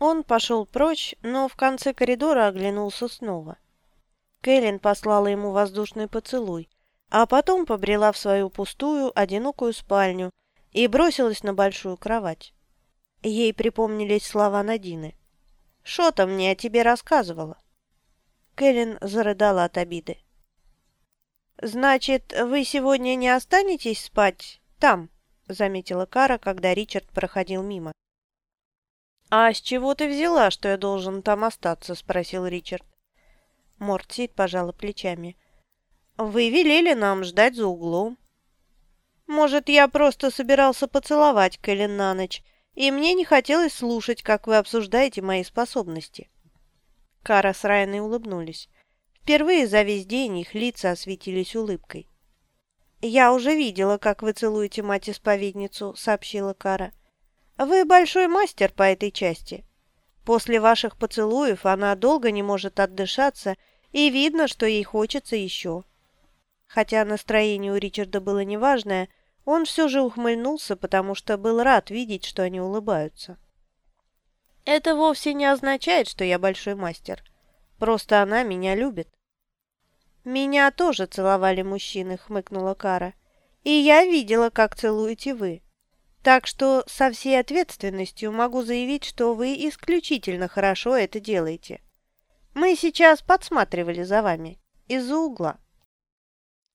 Он пошел прочь, но в конце коридора оглянулся снова. Кэлен послала ему воздушный поцелуй, а потом побрела в свою пустую, одинокую спальню и бросилась на большую кровать. Ей припомнились слова Надины. «Шота мне о тебе рассказывала». Кэлен зарыдала от обиды. «Значит, вы сегодня не останетесь спать там?» — заметила Кара, когда Ричард проходил мимо. «А с чего ты взяла, что я должен там остаться?» — спросил Ричард. Мортсид пожала плечами. «Вы велели нам ждать за углом». «Может, я просто собирался поцеловать Кэлен на ночь, и мне не хотелось слушать, как вы обсуждаете мои способности». Кара с Райаной улыбнулись. Впервые за весь день их лица осветились улыбкой. «Я уже видела, как вы целуете мать-исповедницу», — сообщила Кара. Вы большой мастер по этой части. После ваших поцелуев она долго не может отдышаться, и видно, что ей хочется еще. Хотя настроение у Ричарда было неважное, он все же ухмыльнулся, потому что был рад видеть, что они улыбаются. «Это вовсе не означает, что я большой мастер. Просто она меня любит». «Меня тоже целовали мужчины», — хмыкнула Кара. «И я видела, как целуете вы. Так что со всей ответственностью могу заявить, что вы исключительно хорошо это делаете. Мы сейчас подсматривали за вами из-за угла».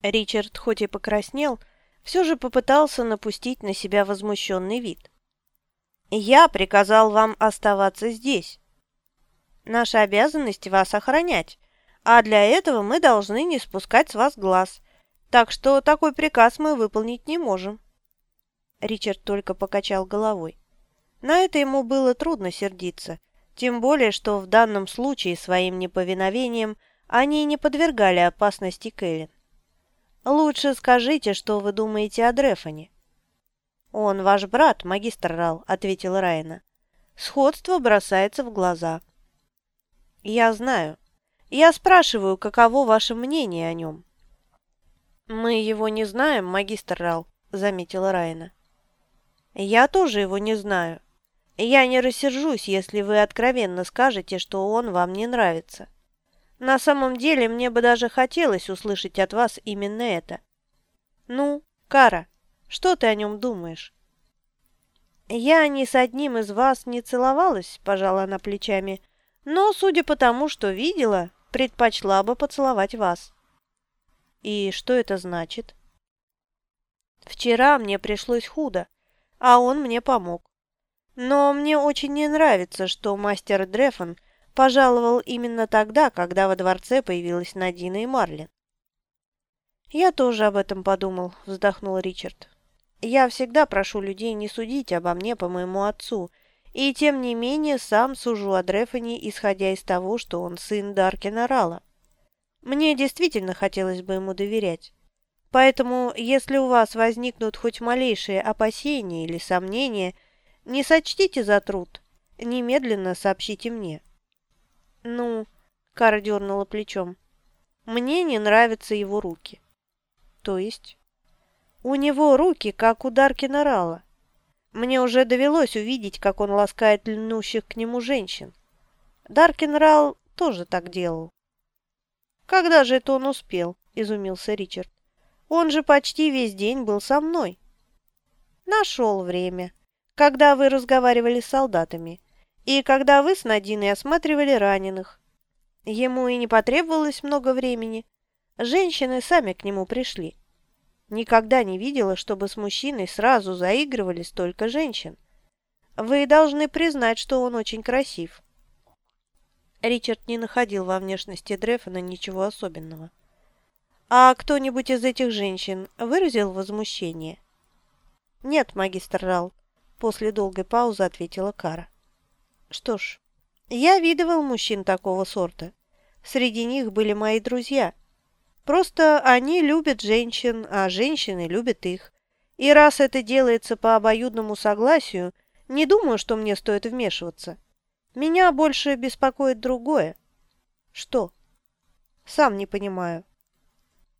Ричард хоть и покраснел, все же попытался напустить на себя возмущенный вид. «Я приказал вам оставаться здесь. Наша обязанность вас охранять, а для этого мы должны не спускать с вас глаз, так что такой приказ мы выполнить не можем». Ричард только покачал головой. На это ему было трудно сердиться, тем более, что в данном случае своим неповиновением они не подвергали опасности Кэлен. «Лучше скажите, что вы думаете о Дрефоне». «Он ваш брат, магистр Рал», — ответила Райна. «Сходство бросается в глаза». «Я знаю. Я спрашиваю, каково ваше мнение о нем?» «Мы его не знаем, магистр Рал», — заметила Райна. Я тоже его не знаю. Я не рассержусь, если вы откровенно скажете, что он вам не нравится. На самом деле, мне бы даже хотелось услышать от вас именно это. Ну, Кара, что ты о нем думаешь? Я ни с одним из вас не целовалась, пожала она плечами, но, судя по тому, что видела, предпочла бы поцеловать вас. И что это значит? Вчера мне пришлось худо а он мне помог. Но мне очень не нравится, что мастер Дрефон пожаловал именно тогда, когда во дворце появилась Надина и Марлин. «Я тоже об этом подумал», — вздохнул Ричард. «Я всегда прошу людей не судить обо мне по моему отцу, и тем не менее сам сужу о Дрефоне, исходя из того, что он сын Даркина Рала. Мне действительно хотелось бы ему доверять. Поэтому, если у вас возникнут хоть малейшие опасения или сомнения, не сочтите за труд, немедленно сообщите мне». «Ну...» — Кара дернула плечом. «Мне не нравятся его руки». «То есть?» «У него руки, как у Даркина Рала. Мне уже довелось увидеть, как он ласкает льнущих к нему женщин. Даркин Рал тоже так делал». «Когда же это он успел?» – изумился Ричард. Он же почти весь день был со мной. Нашел время, когда вы разговаривали с солдатами, и когда вы с Надиной осматривали раненых. Ему и не потребовалось много времени. Женщины сами к нему пришли. Никогда не видела, чтобы с мужчиной сразу заигрывали столько женщин. Вы должны признать, что он очень красив. Ричард не находил во внешности Дрефона ничего особенного. «А кто-нибудь из этих женщин выразил возмущение?» «Нет, магистр Рал», — после долгой паузы ответила Кара. «Что ж, я видывал мужчин такого сорта. Среди них были мои друзья. Просто они любят женщин, а женщины любят их. И раз это делается по обоюдному согласию, не думаю, что мне стоит вмешиваться. Меня больше беспокоит другое. Что? Сам не понимаю.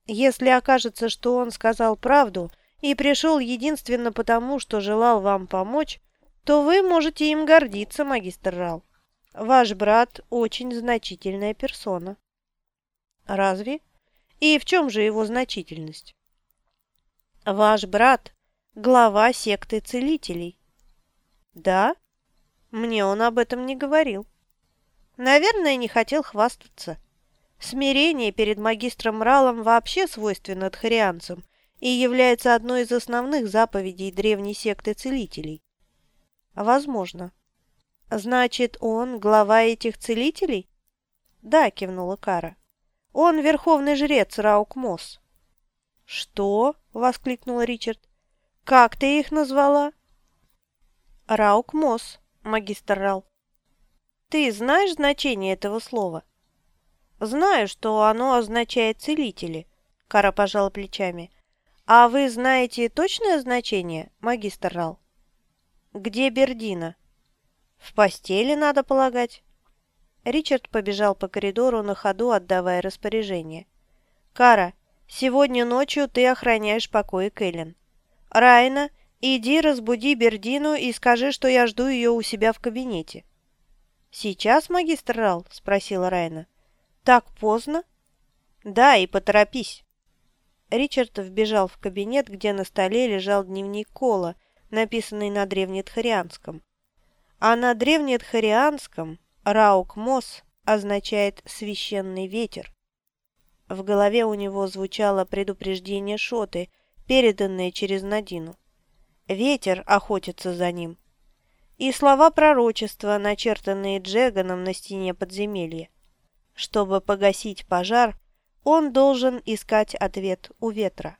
Если окажется, что он сказал правду и пришел единственно потому, что желал вам помочь, то вы можете им гордиться, магистр Рал. Ваш брат очень значительная персона». «Разве? И в чем же его значительность?» «Ваш брат – глава секты целителей». «Да? Мне он об этом не говорил». «Наверное, не хотел хвастаться». Смирение перед магистром Ралом вообще свойственно тхарианцам и является одной из основных заповедей древней секты целителей. Возможно. Значит, он глава этих целителей? Да, кивнула Кара. Он верховный жрец Раукмос. Что? воскликнул Ричард. Как ты их назвала? Раукмос, магистр Рал. Ты знаешь значение этого слова? «Знаю, что оно означает «целители», — Кара пожала плечами. «А вы знаете точное значение, магистр Рал?» «Где Бердина?» «В постели, надо полагать». Ричард побежал по коридору на ходу, отдавая распоряжение. «Кара, сегодня ночью ты охраняешь покои Кэлен. Райна, иди разбуди Бердину и скажи, что я жду ее у себя в кабинете». «Сейчас, магистр Рал?» – спросила Райна. «Так поздно?» «Да, и поторопись». Ричард вбежал в кабинет, где на столе лежал дневник Кола, написанный на древнетхарианском. А на древнетхарианском «Раук-Мос» означает «священный ветер». В голове у него звучало предупреждение Шоты, переданное через Надину. Ветер охотится за ним. И слова пророчества, начертанные Джеганом на стене подземелья. Чтобы погасить пожар, он должен искать ответ у ветра.